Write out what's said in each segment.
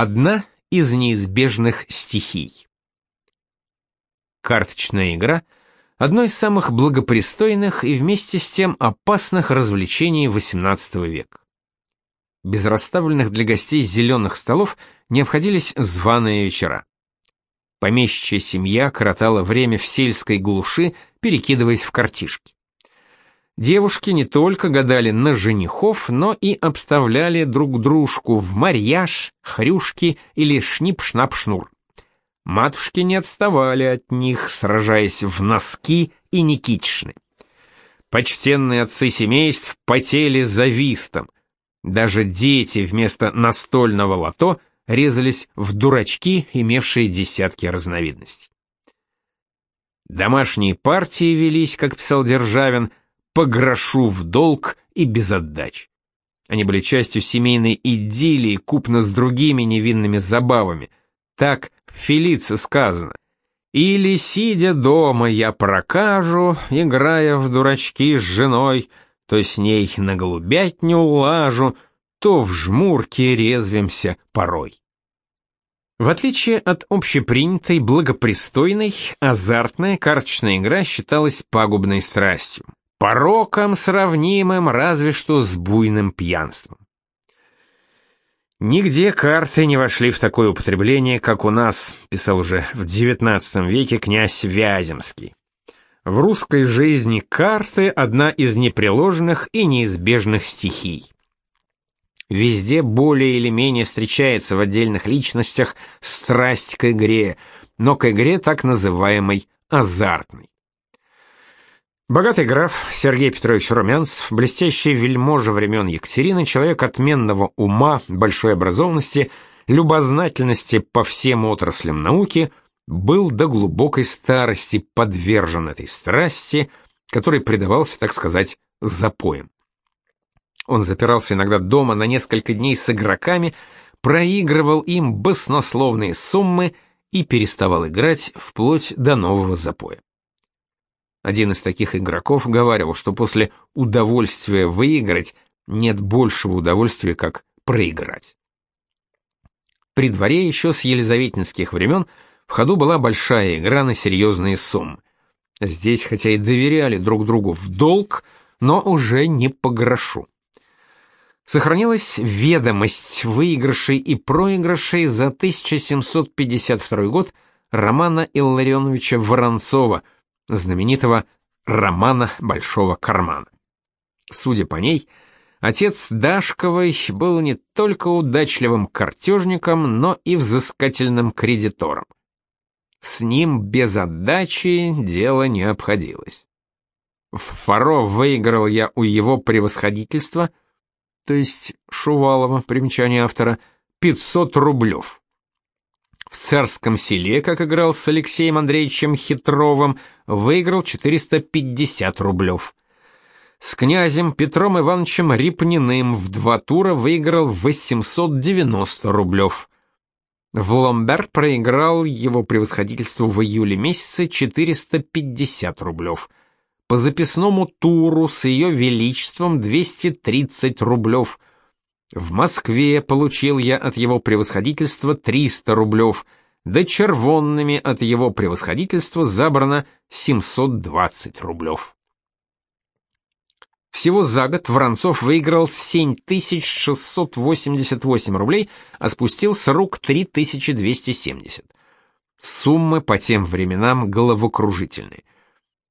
Одна из неизбежных стихий. Карточная игра – одно из самых благопристойных и вместе с тем опасных развлечений XVIII века. Без расставленных для гостей зеленых столов не обходились званые вечера. Помещичья семья коротала время в сельской глуши, перекидываясь в картишки. Девушки не только гадали на женихов, но и обставляли друг дружку в марьяж, хрюшки или шнип-шнап-шнур. Матушки не отставали от них, сражаясь в носки и никитишны. Почтенные отцы семейств потели за вистом. Даже дети вместо настольного лото резались в дурачки, имевшие десятки разновидностей. Домашние партии велись, как писал Державин, по грошу в долг и без отдач. Они были частью семейной идиллии, купно с другими невинными забавами. Так в Фелице сказано. «Или, сидя дома, я прокажу, играя в дурачки с женой, то с ней на голубятню улажу, то в жмурке резвимся порой». В отличие от общепринятой, благопристойной, азартная карточная игра считалась пагубной страстью пороком сравнимым разве что с буйным пьянством. Нигде карты не вошли в такое употребление, как у нас, писал уже в XIX веке князь Вяземский. В русской жизни карты одна из непреложных и неизбежных стихий. Везде более или менее встречается в отдельных личностях страсть к игре, но к игре так называемой азартной. Богатый граф Сергей Петрович Румянцев, блестящий вельможа времен Екатерины, человек отменного ума, большой образованности, любознательности по всем отраслям науки, был до глубокой старости подвержен этой страсти, которой предавался, так сказать, запоем. Он запирался иногда дома на несколько дней с игроками, проигрывал им баснословные суммы и переставал играть вплоть до нового запоя. Один из таких игроков говаривал, что после удовольствия выиграть нет большего удовольствия, как проиграть. При дворе еще с елизаветинских времен в ходу была большая игра на серьезные суммы. Здесь хотя и доверяли друг другу в долг, но уже не по грошу. Сохранилась ведомость выигрышей и проигрышей за 1752 год Романа Илларионовича Воронцова – знаменитого романа Большого кармана. Судя по ней, отец Дашковой был не только удачливым картежником, но и взыскательным кредитором. С ним без отдачи дело не обходилось. В фаро выиграл я у его превосходительства, то есть Шувалова, примечание автора, 500 рублев. В царском селе, как играл с Алексеем Андреевичем Хитровым, выиграл 450 рублев. С князем Петром Ивановичем Рипниным в два тура выиграл 890 рублев. В Ломберт проиграл его превосходительству в июле месяце 450 рублев. По записному туру с ее величеством 230 рублев. В Москве получил я от его превосходительства 300 рублев, да червонными от его превосходительства забрано 720 рублев. Всего за год Воронцов выиграл 7688 рублей, а спустил с рук 3270. Суммы по тем временам головокружительные.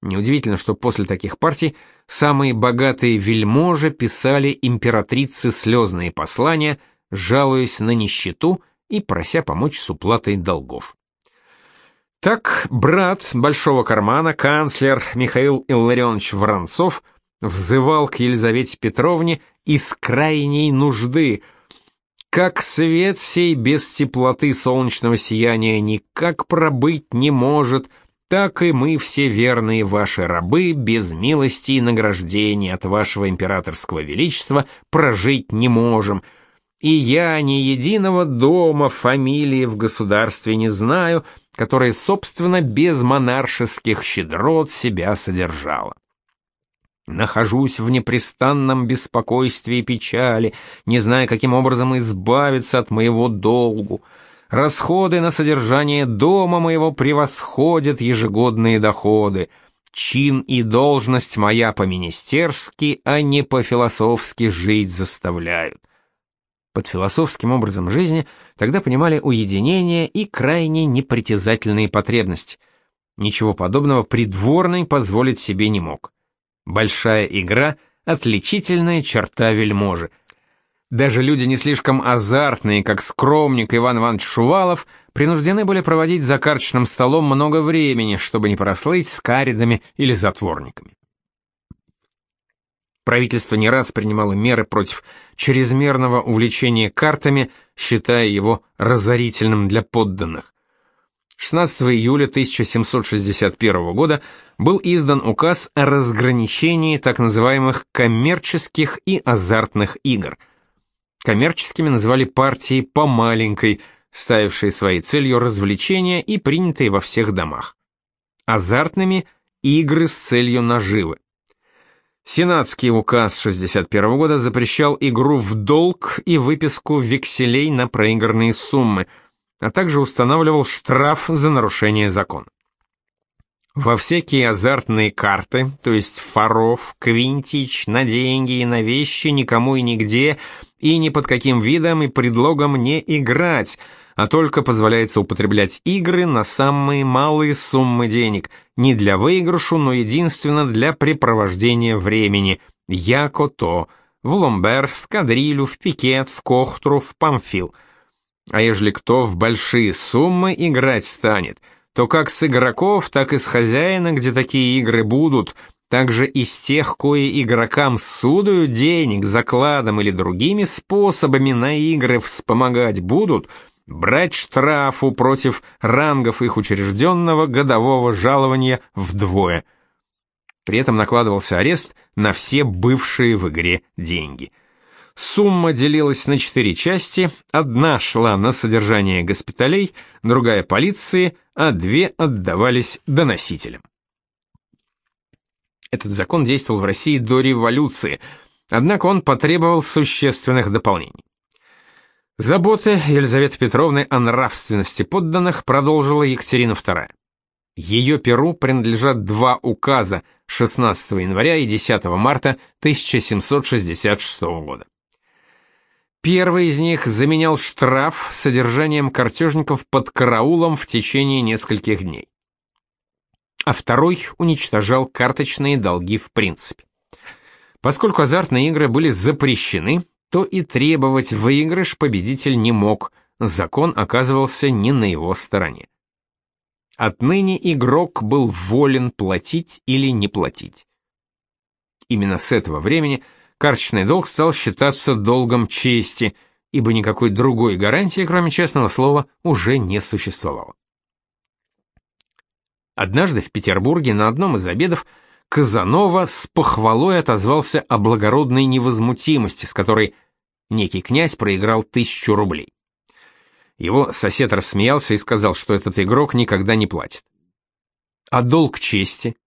Неудивительно, что после таких партий самые богатые вельможи писали императрице слезные послания, жалуясь на нищету и прося помочь с уплатой долгов. Так брат Большого кармана, канцлер Михаил Илларионович Воронцов, взывал к Елизавете Петровне из крайней нужды, как свет сей без теплоты солнечного сияния никак пробыть не может — так и мы все верные ваши рабы без милости и награждения от вашего императорского величества прожить не можем. И я ни единого дома, фамилии в государстве не знаю, которая, собственно, без монаршеских щедрот себя содержала. Нахожусь в непрестанном беспокойстве и печали, не зная, каким образом избавиться от моего долгу. Расходы на содержание дома моего превосходят ежегодные доходы. Чин и должность моя по-министерски, а не по-философски жить заставляют. Под философским образом жизни тогда понимали уединение и крайне непритязательные потребности. Ничего подобного придворный позволить себе не мог. Большая игра — отличительная черта вельможи. Даже люди не слишком азартные, как скромник Иван Иванович Шувалов, принуждены были проводить за карточным столом много времени, чтобы не прослыть с каридами или затворниками. Правительство не раз принимало меры против чрезмерного увлечения картами, считая его разорительным для подданных. 16 июля 1761 года был издан указ о разграничении так называемых коммерческих и азартных игр. Коммерческими называли партии по маленькой, ставившие своей целью развлечения и принятые во всех домах. Азартными – игры с целью наживы. Сенатский указ 61 года запрещал игру в долг и выписку векселей на проигранные суммы – а также устанавливал штраф за нарушение закона. Во всякие азартные карты, то есть фаров, квинтич, на деньги и на вещи никому и нигде, и ни под каким видом и предлогом не играть, а только позволяется употреблять игры на самые малые суммы денег, не для выигрышу, но единственно для препровождения времени, яко то, в ломбер, в кадрилю, в пикет, в кохтру, в памфил – а ежели кто в большие суммы играть станет, то как с игроков, так и с хозяина, где такие игры будут, также из тех, кои игрокам судою денег, закладом или другими способами на игры вспомогать будут, брать штрафу против рангов их учрежденного годового жалования вдвое. При этом накладывался арест на все бывшие в игре деньги – Сумма делилась на четыре части, одна шла на содержание госпиталей, другая полиции, а две отдавались доносителям. Этот закон действовал в России до революции, однако он потребовал существенных дополнений. Заботы Елизаветы Петровны о нравственности подданных продолжила Екатерина II. Ее перу принадлежат два указа 16 января и 10 марта 1766 года. Первый из них заменял штраф содержанием картежников под караулом в течение нескольких дней. А второй уничтожал карточные долги в принципе. Поскольку азартные игры были запрещены, то и требовать выигрыш победитель не мог, закон оказывался не на его стороне. Отныне игрок был волен платить или не платить. Именно с этого времени – карточный долг стал считаться долгом чести, ибо никакой другой гарантии, кроме честного слова, уже не существовало. Однажды в Петербурге на одном из обедов Казанова с похвалой отозвался о благородной невозмутимости, с которой некий князь проиграл тысячу рублей. Его сосед рассмеялся и сказал, что этот игрок никогда не платит. А долг чести?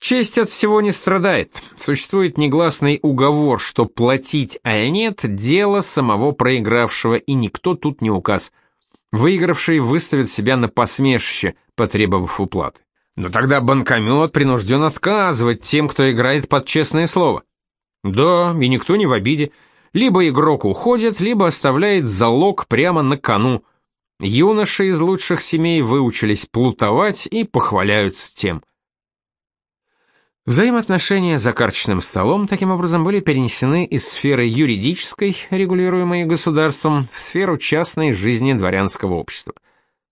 Честь от всего не страдает. Существует негласный уговор, что платить а нет – дело самого проигравшего, и никто тут не указ. Выигравший выставит себя на посмешище, потребовав уплаты. Но тогда банкомет принужден отказывать тем, кто играет под честное слово. Да, и никто не в обиде. Либо игрок уходит, либо оставляет залог прямо на кону. Юноши из лучших семей выучились плутовать и похваляются тем. Взаимоотношения за карточным столом таким образом были перенесены из сферы юридической, регулируемой государством, в сферу частной жизни дворянского общества.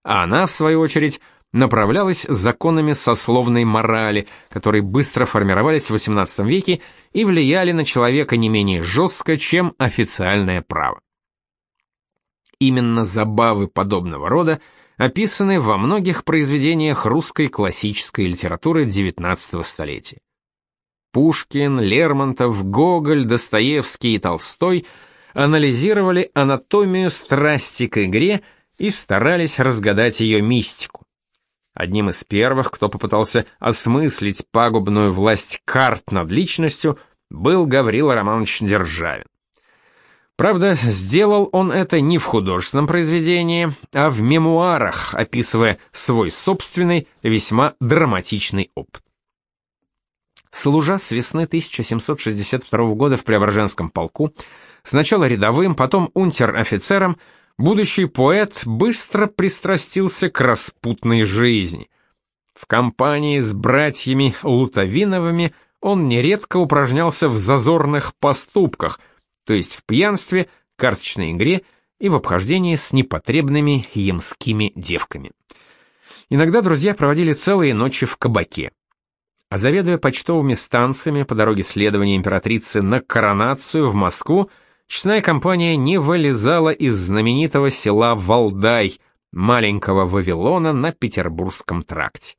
А она, в свою очередь, направлялась законами сословной морали, которые быстро формировались в XVIII веке и влияли на человека не менее жестко, чем официальное право. Именно забавы подобного рода описаны во многих произведениях русской классической литературы XIX столетия. Пушкин, Лермонтов, Гоголь, Достоевский и Толстой анализировали анатомию страсти к игре и старались разгадать ее мистику. Одним из первых, кто попытался осмыслить пагубную власть карт над личностью, был Гаврил Романович Державин. Правда, сделал он это не в художественном произведении, а в мемуарах, описывая свой собственный, весьма драматичный опыт. Служа с весны 1762 года в Преображенском полку, сначала рядовым, потом унтер-офицером, будущий поэт быстро пристрастился к распутной жизни. В компании с братьями Лутовиновыми он нередко упражнялся в зазорных поступках, то есть в пьянстве, карточной игре и в обхождении с непотребными ямскими девками. Иногда друзья проводили целые ночи в кабаке. А заведуя почтовыми станциями по дороге следования императрицы на коронацию в Москву, честная компания не вылезала из знаменитого села Валдай, маленького Вавилона на Петербургском тракте.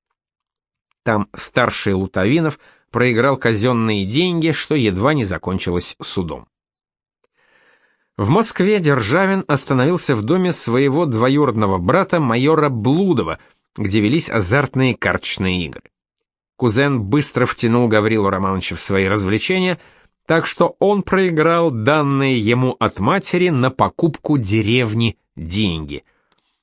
Там старший Лутовинов проиграл казенные деньги, что едва не закончилось судом. В Москве Державин остановился в доме своего двоюродного брата майора Блудова, где велись азартные карточные игры. Кузен быстро втянул Гаврилу Романовича в свои развлечения, так что он проиграл данные ему от матери на покупку деревни деньги.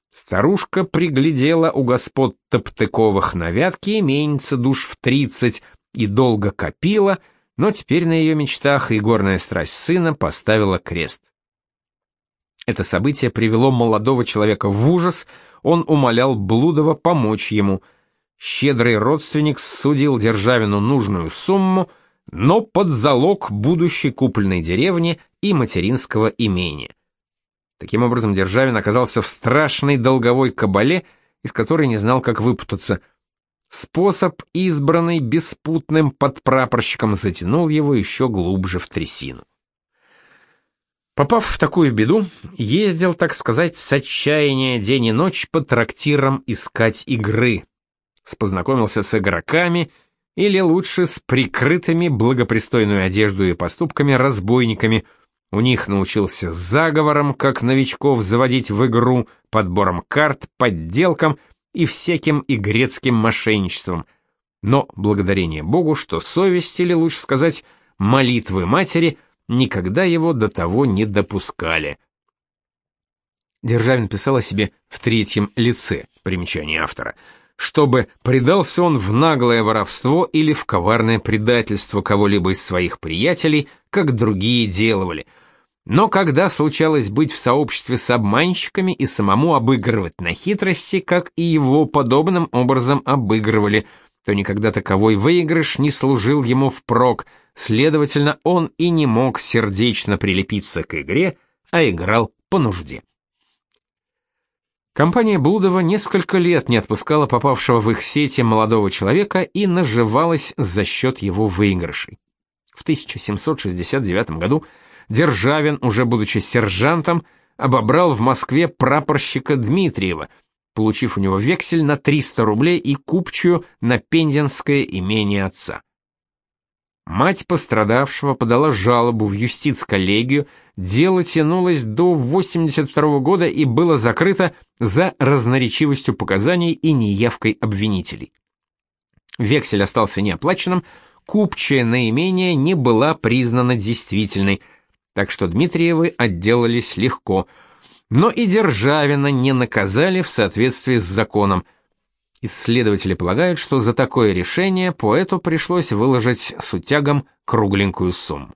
Старушка приглядела у господ Топтыковых на вятке именится душ в тридцать и долго копила, но теперь на ее мечтах и горная страсть сына поставила крест. Это событие привело молодого человека в ужас, он умолял Блудова помочь ему — Щедрый родственник судил Державину нужную сумму, но под залог будущей купленной деревни и материнского имения. Таким образом, Державин оказался в страшной долговой кабале, из которой не знал, как выпутаться. Способ, избранный беспутным подпрапорщиком, затянул его еще глубже в трясину. Попав в такую беду, ездил, так сказать, с отчаяния день и ночь по трактирам искать игры, познакомился с игроками или лучше с прикрытыми благопристойную одежду и поступками разбойниками. У них научился заговором, как новичков заводить в игру, подбором карт, подделкам и всяким игрецким мошенничеством. Но благодарение Богу, что совесть, или лучше сказать, молитвы матери, никогда его до того не допускали. Державин писал о себе в третьем лице, примечание автора — чтобы предался он в наглое воровство или в коварное предательство кого-либо из своих приятелей, как другие делали. Но когда случалось быть в сообществе с обманщиками и самому обыгрывать на хитрости, как и его подобным образом обыгрывали, то никогда таковой выигрыш не служил ему впрок, следовательно, он и не мог сердечно прилепиться к игре, а играл по нужде. Компания Блудова несколько лет не отпускала попавшего в их сети молодого человека и наживалась за счет его выигрышей. В 1769 году Державин, уже будучи сержантом, обобрал в Москве прапорщика Дмитриева, получив у него вексель на 300 рублей и купчую на пенденское имение отца. Мать пострадавшего подала жалобу в юстиц-коллегию, дело тянулось до 82 года и было закрыто за разноречивостью показаний и неявкой обвинителей. Вексель остался неоплаченным, купчая наименее не была признана действительной, так что Дмитриевы отделались легко, но и Державина не наказали в соответствии с законом – Исследователи полагают, что за такое решение поэту пришлось выложить с утягом кругленькую сумму.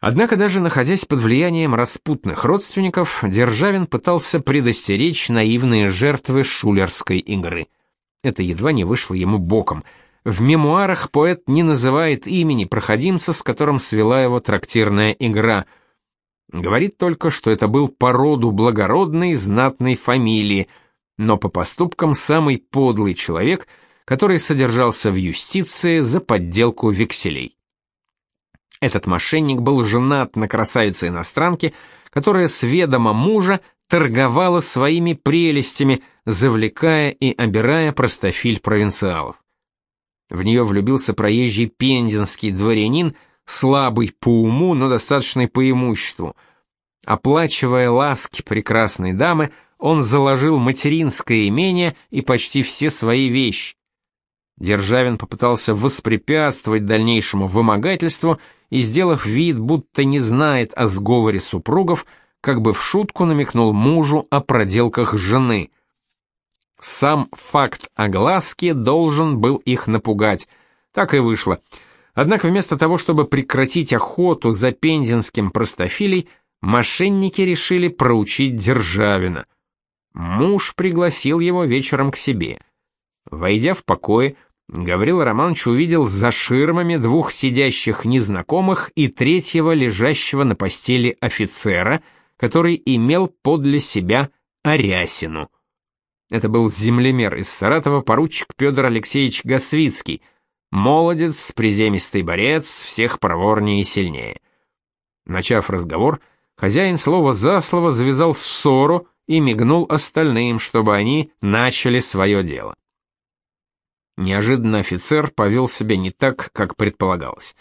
Однако даже находясь под влиянием распутных родственников, Державин пытался предостеречь наивные жертвы шулерской игры. Это едва не вышло ему боком. В мемуарах поэт не называет имени проходимца, с которым свела его трактирная игра. Говорит только, что это был по роду благородной знатной фамилии – но по поступкам самый подлый человек, который содержался в юстиции за подделку векселей. Этот мошенник был женат на красавице-иностранке, которая с ведома мужа торговала своими прелестями, завлекая и обирая простофиль провинциалов. В нее влюбился проезжий пендинский дворянин, слабый по уму, но достаточный по имуществу. Оплачивая ласки прекрасной дамы, он заложил материнское имение и почти все свои вещи. Державин попытался воспрепятствовать дальнейшему вымогательству и, сделав вид, будто не знает о сговоре супругов, как бы в шутку намекнул мужу о проделках жены. Сам факт огласки должен был их напугать. Так и вышло. Однако вместо того, чтобы прекратить охоту за пензенским простофилей, мошенники решили проучить Державина. Муж пригласил его вечером к себе. Войдя в покое, Гаврил Романович увидел за ширмами двух сидящих незнакомых и третьего лежащего на постели офицера, который имел подле себя Арясину. Это был землемер из Саратова поручик Петр Алексеевич Гасвицкий, молодец, приземистый борец, всех проворнее и сильнее. Начав разговор, хозяин слово за слово завязал ссору и мигнул остальным, чтобы они начали свое дело. Неожиданно офицер повел себя не так, как предполагалось.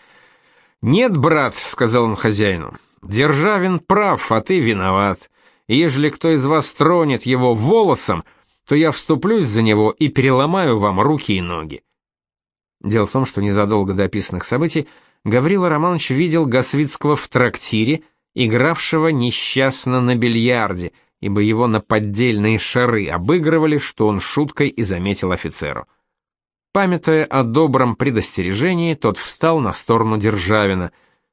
«Нет, брат», — сказал он хозяину, — «Державин прав, а ты виноват. Ежели кто из вас тронет его волосом, то я вступлюсь за него и переломаю вам руки и ноги». Дело в том, что незадолго до описанных событий Гаврила Романович видел Гасвицкого в трактире, игравшего несчастно на бильярде, ибо его на поддельные шары обыгрывали, что он шуткой и заметил офицеру. Памятуя о добром предостережении, тот встал на сторону Державина.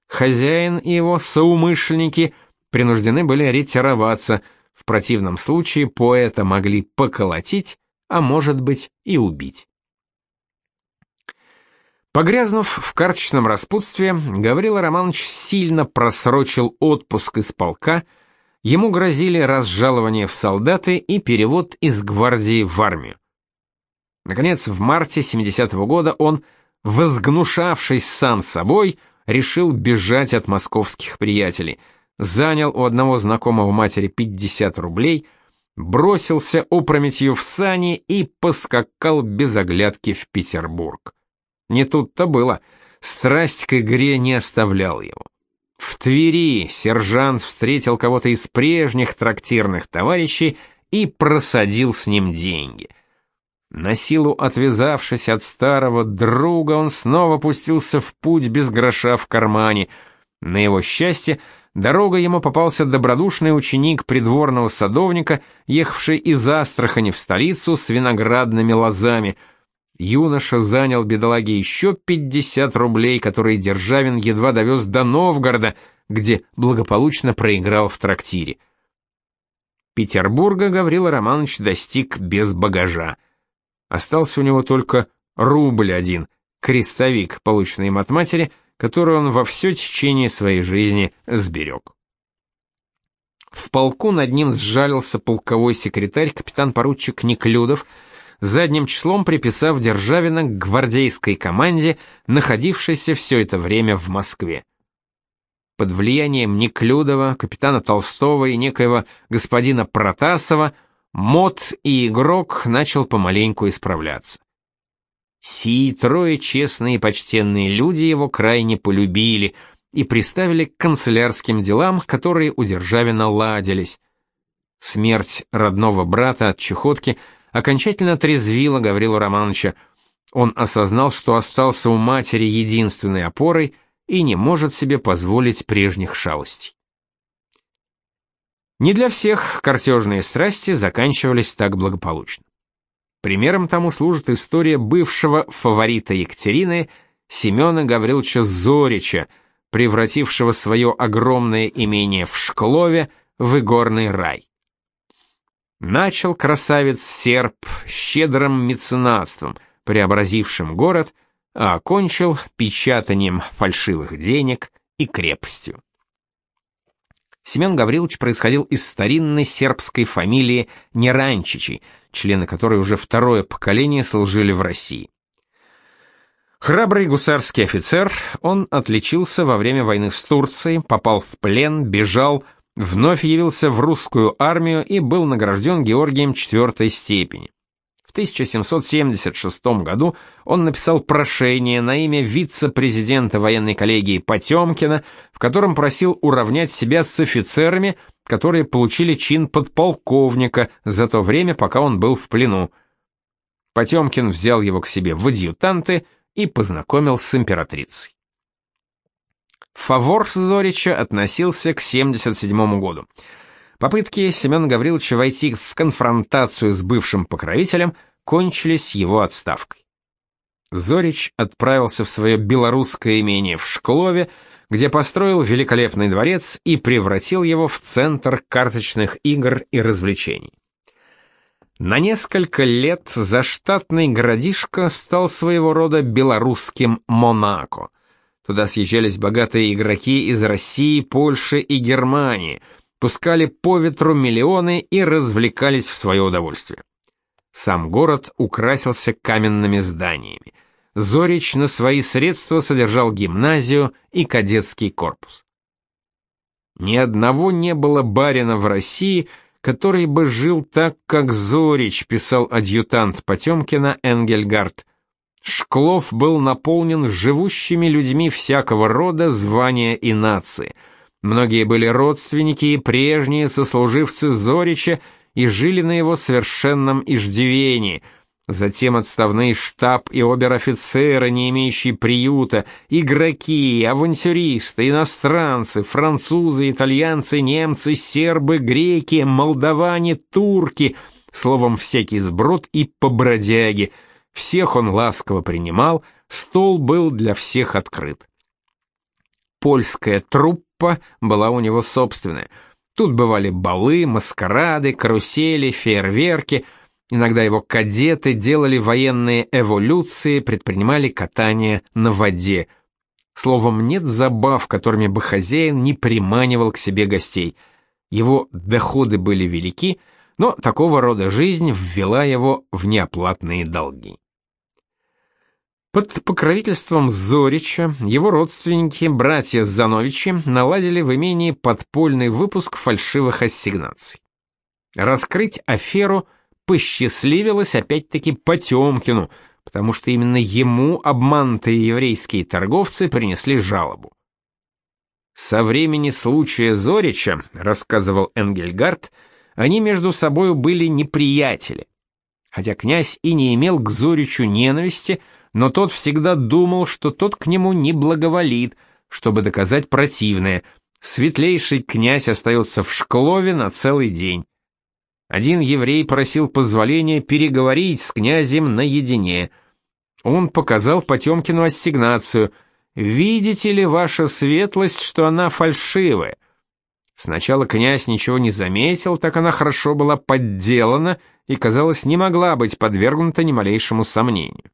Хозяин и его соумышленники принуждены были ретироваться, в противном случае поэта могли поколотить, а может быть и убить. Погрязнув в карточном распутстве, Гаврила Романович сильно просрочил отпуск из полка, ему грозили разжалование в солдаты и перевод из гвардии в армию. Наконец, в марте 70-го года он, возгнушавшись сам собой, решил бежать от московских приятелей, занял у одного знакомого матери 50 рублей, бросился опрометью в сани и поскакал без оглядки в Петербург. Не тут-то было, страсть к игре не оставлял его. В Твери сержант встретил кого-то из прежних трактирных товарищей и просадил с ним деньги. На силу отвязавшись от старого друга, он снова пустился в путь без гроша в кармане. На его счастье, дорога ему попался добродушный ученик придворного садовника, ехавший из Астрахани в столицу с виноградными лозами. Юноша занял бедолаге еще 50 рублей, которые Державин едва довез до Новгорода, где благополучно проиграл в трактире. Петербурга Гаврила Романович достиг без багажа. Остался у него только рубль один, крестовик, полученный им от матери, который он во все течение своей жизни сберег. В полку над ним сжалился полковой секретарь капитан-поручик Неклюдов, задним числом приписав Державина к гвардейской команде, находившейся все это время в Москве. Под влиянием Неклюдова, капитана Толстого и некоего господина Протасова – Мод и игрок начал помаленьку исправляться. Сии трое честные и почтенные люди его крайне полюбили и приставили к канцелярским делам, которые у Державина ладились. Смерть родного брата от чехотки окончательно отрезвила Гаврила Романовича. Он осознал, что остался у матери единственной опорой и не может себе позволить прежних шалостей. Не для всех картежные страсти заканчивались так благополучно. Примером тому служит история бывшего фаворита Екатерины Семена Гавриловича Зорича, превратившего свое огромное имение в Шклове в игорный рай. Начал красавец серб щедрым меценатством, преобразившим город, а окончил печатанием фальшивых денег и крепостью. Семен Гаврилович происходил из старинной сербской фамилии Неранчичей, члены которой уже второе поколение служили в России. Храбрый гусарский офицер, он отличился во время войны с Турцией, попал в плен, бежал, вновь явился в русскую армию и был награжден Георгием IV степени. В 1776 году он написал прошение на имя вице-президента военной коллегии Потемкина, в котором просил уравнять себя с офицерами, которые получили чин подполковника за то время, пока он был в плену. Потемкин взял его к себе в адъютанты и познакомил с императрицей. Фавор Зорича относился к 77 году. Попытки Семена Гавриловича войти в конфронтацию с бывшим покровителем кончились его отставкой. Зорич отправился в свое белорусское имение в Шклове, где построил великолепный дворец и превратил его в центр карточных игр и развлечений. На несколько лет заштатный городишко стал своего рода белорусским Монако. Туда съезжались богатые игроки из России, Польши и Германии, пускали по ветру миллионы и развлекались в свое удовольствие. Сам город украсился каменными зданиями. Зорич на свои средства содержал гимназию и кадетский корпус. Ни одного не было барина в России, который бы жил так, как Зорич, писал адъютант Потемкина Энгельгард. Шклов был наполнен живущими людьми всякого рода, звания и нации. Многие были родственники и прежние сослуживцы Зорича и жили на его совершенном иждивении – Затем отставные штаб и обер-офицеры, не имеющие приюта, игроки, авантюристы, иностранцы, французы, итальянцы, немцы, сербы, греки, молдаване, турки, словом, всякий сброд и побродяги. Всех он ласково принимал, стол был для всех открыт. Польская труппа была у него собственная. Тут бывали балы, маскарады, карусели, фейерверки — Иногда его кадеты делали военные эволюции, предпринимали катание на воде. Словом, нет забав, которыми бы хозяин не приманивал к себе гостей. Его доходы были велики, но такого рода жизнь ввела его в неоплатные долги. Под покровительством Зорича его родственники, братья Зановичи, наладили в имении подпольный выпуск фальшивых ассигнаций. Раскрыть аферу – посчастливилось опять-таки Потемкину, потому что именно ему обманутые еврейские торговцы принесли жалобу. Со времени случая Зорича, рассказывал Энгельгард, они между собою были неприятели. Хотя князь и не имел к Зоричу ненависти, но тот всегда думал, что тот к нему не благоволит, чтобы доказать противное. Светлейший князь остается в Шклове на целый день. Один еврей просил позволения переговорить с князем наедине. Он показал Потемкину ассигнацию. «Видите ли, ваша светлость, что она фальшивая?» Сначала князь ничего не заметил, так она хорошо была подделана и, казалось, не могла быть подвергнута ни малейшему сомнению.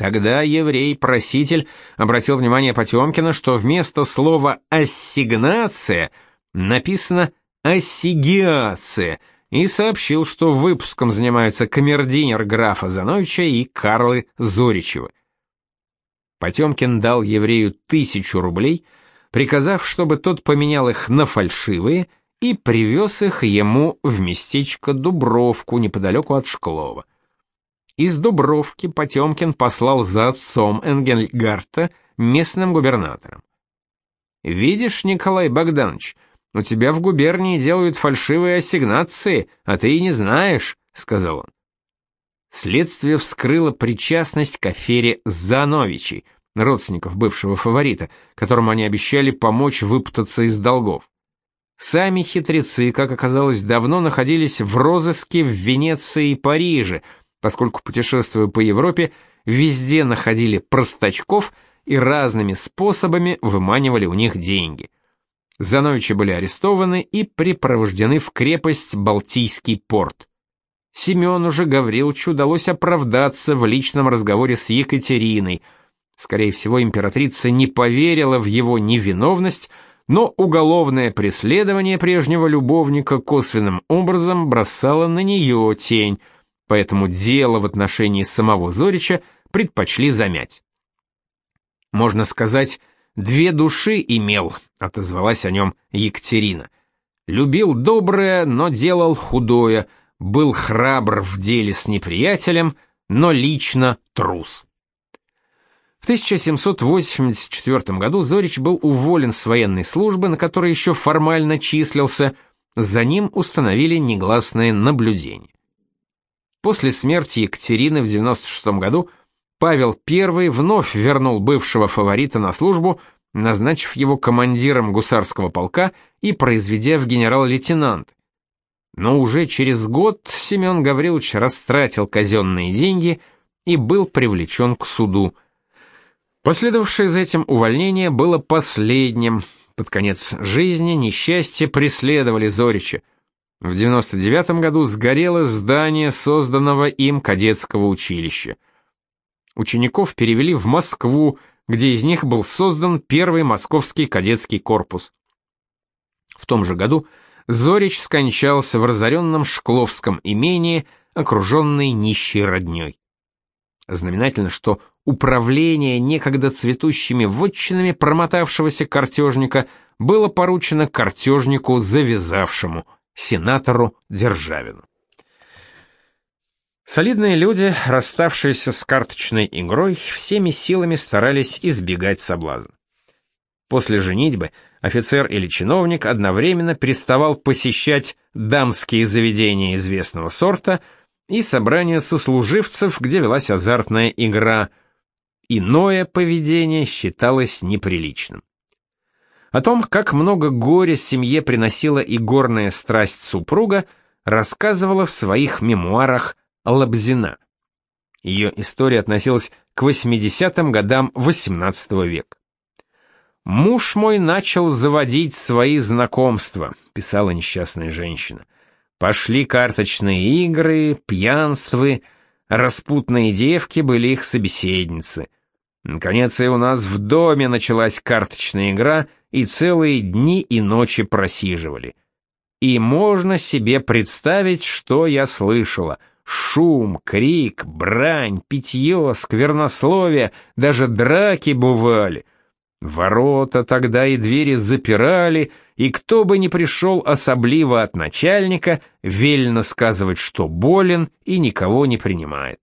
Тогда еврей-проситель обратил внимание Потемкина, что вместо слова «ассигнация» написано «ассигиация», и сообщил, что выпуском занимаются камердинер графа Зановича и Карлы Зоричева. Потемкин дал еврею тысячу рублей, приказав, чтобы тот поменял их на фальшивые и привез их ему в местечко Дубровку неподалеку от Шклова. Из Дубровки Потемкин послал за отцом Энгельгарта местным губернатором. «Видишь, Николай Богданович, — у тебя в губернии делают фальшивые ассигнации, а ты и не знаешь», — сказал он. Следствие вскрыло причастность к афере Зановичей, родственников бывшего фаворита, которому они обещали помочь выпутаться из долгов. Сами хитрецы, как оказалось, давно находились в розыске в Венеции и Париже, поскольку, путешествуя по Европе, везде находили простачков и разными способами выманивали у них деньги. Зановичи были арестованы и припровождены в крепость Балтийский порт. Семену же Гавриловичу удалось оправдаться в личном разговоре с Екатериной. Скорее всего, императрица не поверила в его невиновность, но уголовное преследование прежнего любовника косвенным образом бросало на нее тень, поэтому дело в отношении самого Зорича предпочли замять. Можно сказать, Две души имел, отозвалась о нем Екатерина. Любил доброе, но делал худое, был храбр в деле с неприятелем, но лично трус. В 1784 году Зорич был уволен с военной службы, на которой еще формально числился, за ним установили негласное наблюдение. После смерти Екатерины в 96 году Павел I вновь вернул бывшего фаворита на службу, назначив его командиром гусарского полка и произведя в генерал-лейтенант. Но уже через год Семен Гаврилович растратил казенные деньги и был привлечен к суду – Последовавшее за этим увольнение было последним. Под конец жизни несчастье преследовали Зорича. В 99 году сгорело здание созданного им кадетского училища. Учеников перевели в Москву, где из них был создан первый московский кадетский корпус. В том же году Зорич скончался в разоренном Шкловском имении, окруженный нищей роднёй. Знаменательно, что управление некогда цветущими вотчинами промотавшегося картежника было поручено картежнику завязавшему, сенатору Державину. Солидные люди, расставшиеся с карточной игрой, всеми силами старались избегать соблазна. После женитьбы офицер или чиновник одновременно переставал посещать дамские заведения известного сорта – и собрание сослуживцев, где велась азартная игра. Иное поведение считалось неприличным. О том, как много горя семье приносила и горная страсть супруга, рассказывала в своих мемуарах Лобзина. Ее история относилась к 80-м годам XVIII века. «Муж мой начал заводить свои знакомства», — писала несчастная женщина. Пошли карточные игры, пьянствы, распутные девки были их собеседницы. Наконец и у нас в доме началась карточная игра, и целые дни и ночи просиживали. И можно себе представить, что я слышала. Шум, крик, брань, питье, сквернословие, даже драки бывали. Ворота тогда и двери запирали, и кто бы ни пришел особливо от начальника, вельно сказывать, что болен и никого не принимает.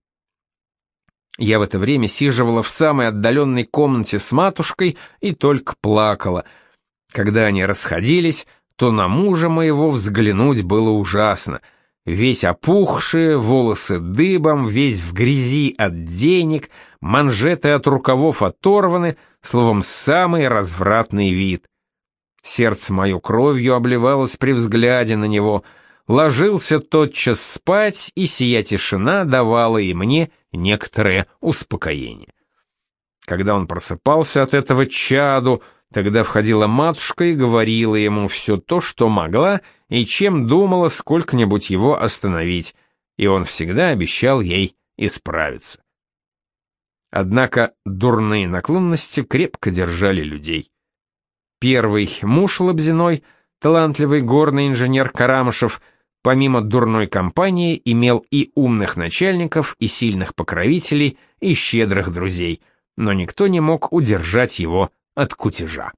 Я в это время сиживала в самой отдаленной комнате с матушкой и только плакала. Когда они расходились, то на мужа моего взглянуть было ужасно. Весь опухший, волосы дыбом, весь в грязи от денег, манжеты от рукавов оторваны — словом, самый развратный вид. Сердце мое кровью обливалось при взгляде на него, ложился тотчас спать, и сия тишина давала и мне некоторое успокоение. Когда он просыпался от этого чаду, тогда входила матушка и говорила ему все то, что могла, и чем думала сколько-нибудь его остановить, и он всегда обещал ей исправиться. Однако дурные наклонности крепко держали людей. Первый муж Лобзиной, талантливый горный инженер Карамышев, помимо дурной компании, имел и умных начальников, и сильных покровителей, и щедрых друзей, но никто не мог удержать его от кутежа.